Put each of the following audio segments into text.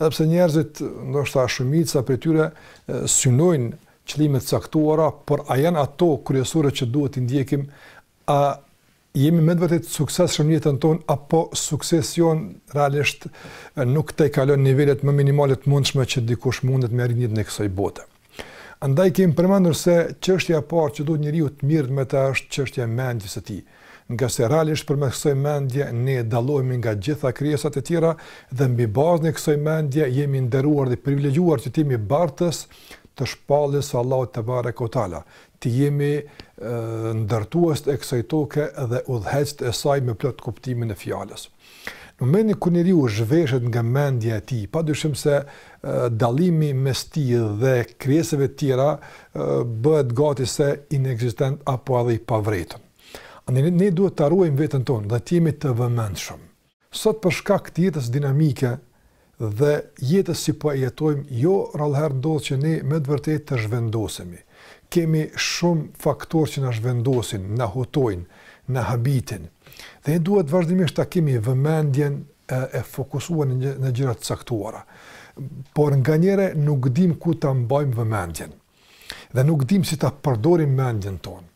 Edhe pse njerëzit, ndoshta shumica prej tyre, synojnë qëllime të caktuara, por a janë ato kryesore që duhet t'i ndjekim? A jemi me të vërtetë suksesshëm në jetën tonë apo suksesi jonë realisht nuk tejkalon nivelet më minimale të mundshme që dikush mundet me mrri në jetën e kësaj bote? Andaj kemi përmendur se çështja e parë që duhet njeriu të mirret me të është çështja e mendjes së tij, ngase realisht përmes kësaj mendje ne dallohemi nga gjitha krijesat e tjera dhe mbi bazën e kësaj mendje jemi nderuar dhe privilegjuar që të jemi bartës të shpalljes së Allahut te bareke u teala, të jemi ndërtuesit e kësaj toke dhe udhëheqësit e saj me plot kuptimin e fjalës. Në momentin kur njeriu zhveshet nga mendja e tij, padyshim se dallimi mes tij dhe krijesave të tjera bëhet gati se inekzistent apo edhe i pavërejtun. Andaj ne, ne duhet ta ruajmë veten tonë dhe të jemi të vëmendshëm. Sot për shkak të jetës dinamike dhe jetës si po e jetojmë jo rrallëherë ndodh që ne me të vërtetë të zhvendosemi. Kemi shumë faktorë që na zhvendosin, na hutojnë, na habitin. Dhe ne duhet vazhdimisht ta kemi vëmendjen e fokusuar në një në gjëra të caktuara. Por nganjëre nuk dimë ku ta mbajmë vëmendjen. Dhe nuk dimë si ta përdorim mendjen tonë.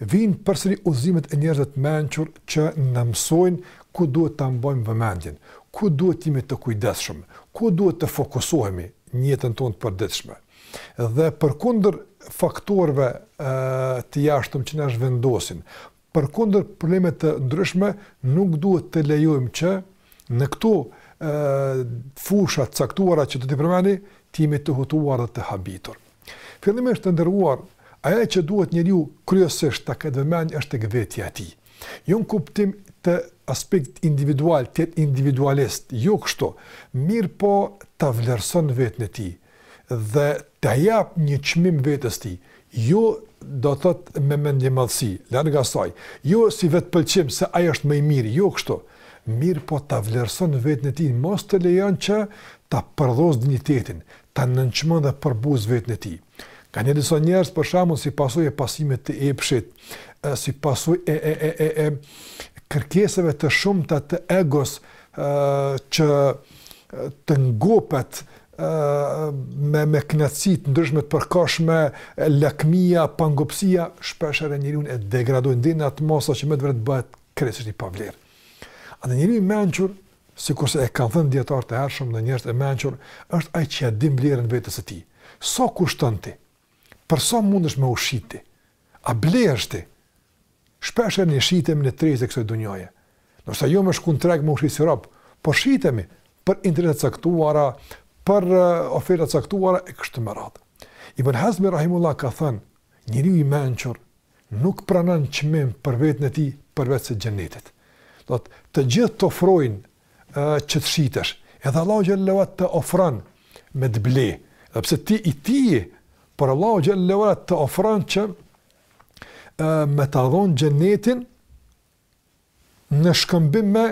Vijnë përsëri udhëzimet e njerëzve të mençur që na mësojnë ku duhet ta mbajmë vëmendjen, ku duhet të jemi të kujdesshëm, ku duhet të fokusohemi në jetën tonë të përditshme. Dhe përkundër faktorëve të jashtëm që na zhvendosin, përkundër problemeve të ndryshme, nuk duhet të lejojmë që në këto fusha të caktuara që do t'i përmendi, të jemi të hutuar dhe të habitur. Fillimisht të nderuar, ajo që duhet njeriu kryesisht ta ketë vëmendjen është tek vetja e tij. Jo në kuptim të aspektit individual, të jetë individualist, jo kështu, mirëpo ta vlerëson veten e tij dhe t'ia japë një çmim vetes tij, jo do të thotë me mendjemadhësi, larg asaj, jo si vetëpëlqim se ai është më i miri, jo kështu, mirëpo ta vlerëson veten e tij, mos të lejon që ta përdhosë dinjitetin, ta nënçmon dhe përbuz veten e tij. Ngase disa njerëz për shembull si pasojë e pasimit të epshit, si pasojë e e e e e kërkesave të shumta të egos ë që të ngopet ë me me kënaqësi të ndryshme të përkohshme, lakmia, pangopësia, shpeshherë njerin e degradojnë deri në atë masë që me të vërtet bëhet krejtësisht i pavlerë. Andaj njeriu i mençur Sikurse e kanë thënë dijetarët e hershëm dhe njerëzit e mençur, është ai që ia din vlerën vetes së tij. Sa kushton ti? Për sa mundesh me u shit ti? A blehesh ti? Shpesh herë ne shitemi në tregje të kësaj dunjaje. Ndoshta jo me shku në treg me u shit si rob, por shitemi për interesa të caktuara, për oferta të caktuara e kështu me radhë. Ibn Hazmi rahimehullah ka thënë, njeriu i mençur nuk pranon çmim për veten e tij përveçse xhenetin. Do thotë, të gjithë të ofrojnë ë që të shitesh, edhe Allahu xhel-le ue ala të ofron me të ble, edhe pse ti i tij je, por Allahu xhel-le ue ala të ofron që ë me ta dhon xhenetin në shkëmbim me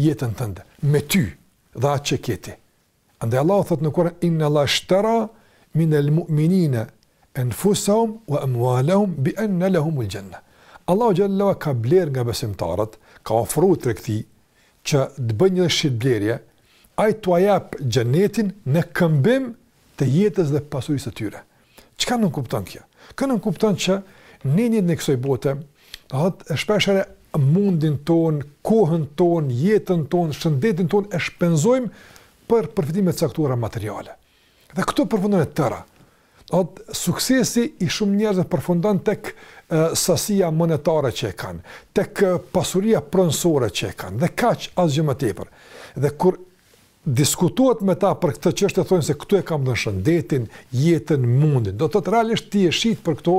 jetën tënde, me ty dhe atë që ke ti. Andaj Allahu thotë në Kur'an innallaha shtara min al mu'minina anfusahum wa amwalahum bi anna lahum al janna. Allahu xhel-le ue ala ka blerë nga besimtarët, ka ofruar tregti që të bëjnë një shitblerje, ai t'ua jap xhenetin në këmbim të jetës dhe pasurisë së tyre. Çka nënkupton kjo? Kjo nënkupton që ne në jetën e kësaj bote, do thotë shpeshherë mundin tonë, kohën tonë, jetën tonë, shëndetin tonë e shpenzojmë për përfitime të caktuara materiale. Dhe këtu përfundon e tëra. Do suksesi i shumë njerëzve përfundon tek sasia monetare që e kanë, tek pasuria pronësore që e kanë dhe kaq asgjë më tepër. Dhe kur diskutohet me ta për këtë çështje thonë se këtu e kam dhënë shëndetin, jetën, mundin. Do thotë realisht ti je shit për këto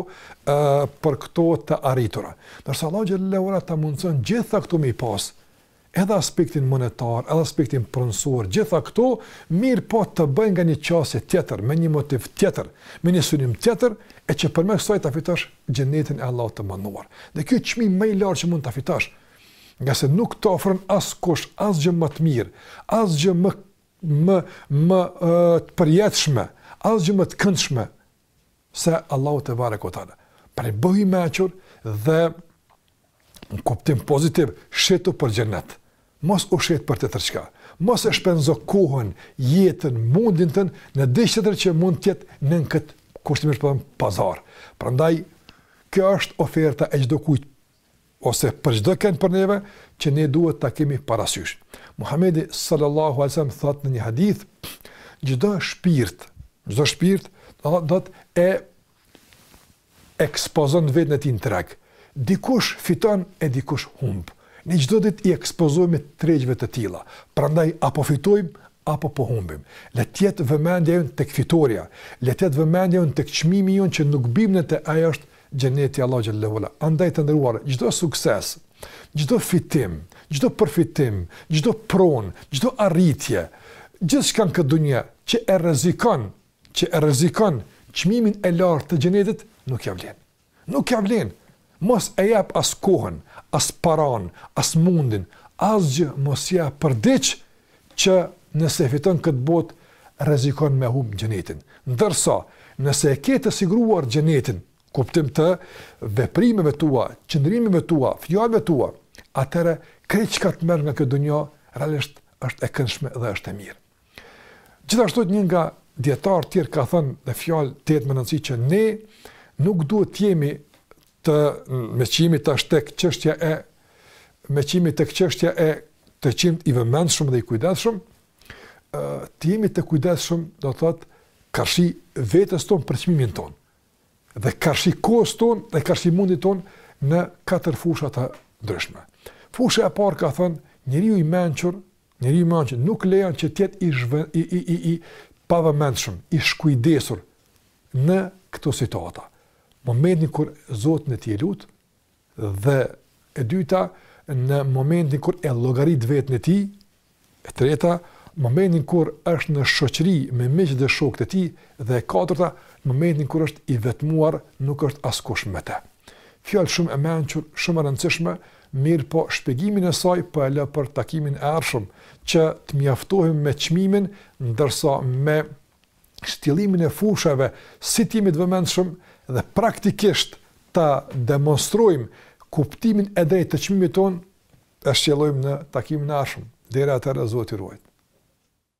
ë për këto të arritura. Ndërsa Allahu xhel-le ue ala ta mundson gjitha këto me pas. Edhe aspektin monetar, edhe aspektin pronësor, gjitha këto mirëpo të vijnë nga një çështje tjetër, me një motiv tjetër, me një synim tjetër e që përmes saj ta fitosh xhenetin e Allahut të madhëruar. Dhe ky është çmimi më i lartë që mund ta fitosh, Ngase nuk të ofron askush asgjë më të mirë, asgjë më më më të përjetshme, asgjë më të këndshme se Allahu tebareke ue teala. Pra bëhu i mençur dhe në kuptim pozitiv shitu për xhenet. Mos u shit për tjetër çka. Mos e shpenzo kohën, jetën, mundin tënd në diçka tjetër që mund të jetë nën këtë kushtimisht pazar. Prandaj kjo është oferta e çdokujt ose për çdo kënd për neve që ne duhet ta kemi parasysh. Muhamedi sallallahu alaihi wasallam thotë në një hadith, çdo shpirt, çdo shpirt do thotë e ekspozon veten e tij në treg. Dikush fiton e dikush humb. Ne çdo ditë i ekspozohemi tregjeve të tilla. Prandaj a po fitojmë apo po humbim. Le të jetë vëmendja jonë tek fitorja, le të jetë vëmendja jonë tek çmimi jonë që nuk bim nën të ajo është Xheneti i Allahut xhelle ve ala. Andaj të nderuar, çdo sukses, çdo fitim, çdo përfitim, çdo pronë, çdo arritje, gjithçka në këtë dunjë që e rrezikon, që e rrezikon çmimin e lartë të xhenetit, nuk ia vlen. Nuk ia vlen. Mos e jap as kohën, as paran, as mundin, asgjë mos ia përdiç që nëse e fiton këtë botë, rrezikon me humbë Xhenetin. Ndërsa, nëse e ke të siguruar Xhenetin, kuptim të veprimeve tua, qëndrimeve tua, fjalëve tua, atëherë krejt çka të merr nga kjo dunjë realisht është e këndshme dhe është e mirë. Gjithashtu një nga dijetarët tjerë ka thënë një fjalë tepër me rëndësi që ne nuk duhet të jemi të meqë jemi tash tek çështja e meqë jemi tek çështja e të qenë i vëmendshëm dhe i kujdesshëm, ë të jemi të kujdesshëm, do të thotë karshi vetes tonë për çmimin tonë. Dhe karshi kohës tonë dhe karshi mundit tonë në katër fusha të ndryshme. Fusha e parë ka thënë njeriu i mençur, njeriu i mençur nuk lejon që të jetë i zhvë, i i i i pavëmendshëm, i shkujdesur në këto situata. Momentin kur Zotin e tij e lut dhe e dyta në momentin kur e llogarit veten e tij, e treta momentin kur është në shoqëri me miqtë dhe shokët e tij dhe e katërta momentin kur është i vetmuar, nuk është askush me të. Fjalë shumë e mençur, shumë e rëndësishme, mirëpo shpjegimin e saj po e lë për takimin e ardhshëm që të mjaftohemi me çmimin ndërsa me shtjellimin e fushave si të jemi të vëmendshëm dhe praktikisht ta demonstrojmë kuptimin e drejtë të çmimit tonë, e shtjellojmë në takimin e ardhshëm. Deri atëherë Zoti ju ruajt.